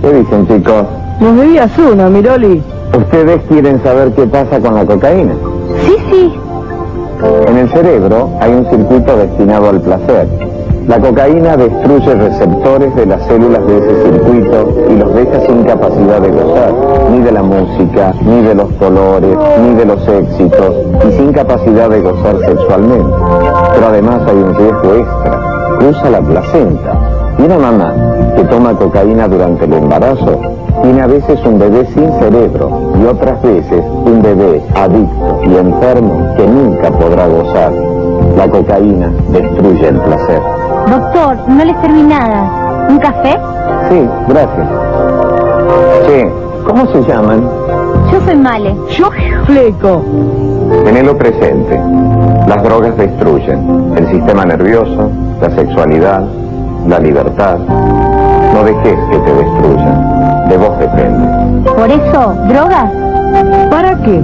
¿Qué dicen, chicos? Nos debías uno, Miroli. ¿Ustedes quieren saber qué pasa con la cocaína? Sí, sí. En el cerebro hay un circuito destinado al placer. La cocaína destruye receptores de las células de ese circuito y los deja sin capacidad de gozar, ni de la música, ni de los colores, ni de los éxitos, y sin capacidad de gozar sexualmente. Pero además hay un riesgo extra, cruza la placenta. Y una mamá que toma cocaína durante el embarazo tiene a veces un bebé sin cerebro y otras veces un bebé adicto y enfermo que nunca podrá gozar. La cocaína destruye el placer. Doctor, no le serví nada. ¿Un café? Sí, gracias. Sí, ¿cómo se llaman? Yo soy Male. Yo fleco. Tenelo presente. Las drogas destruyen el sistema nervioso, la sexualidad, la libertad. No dejes que te destruyan. De vos depende. ¿Por eso, drogas? ¿Para qué?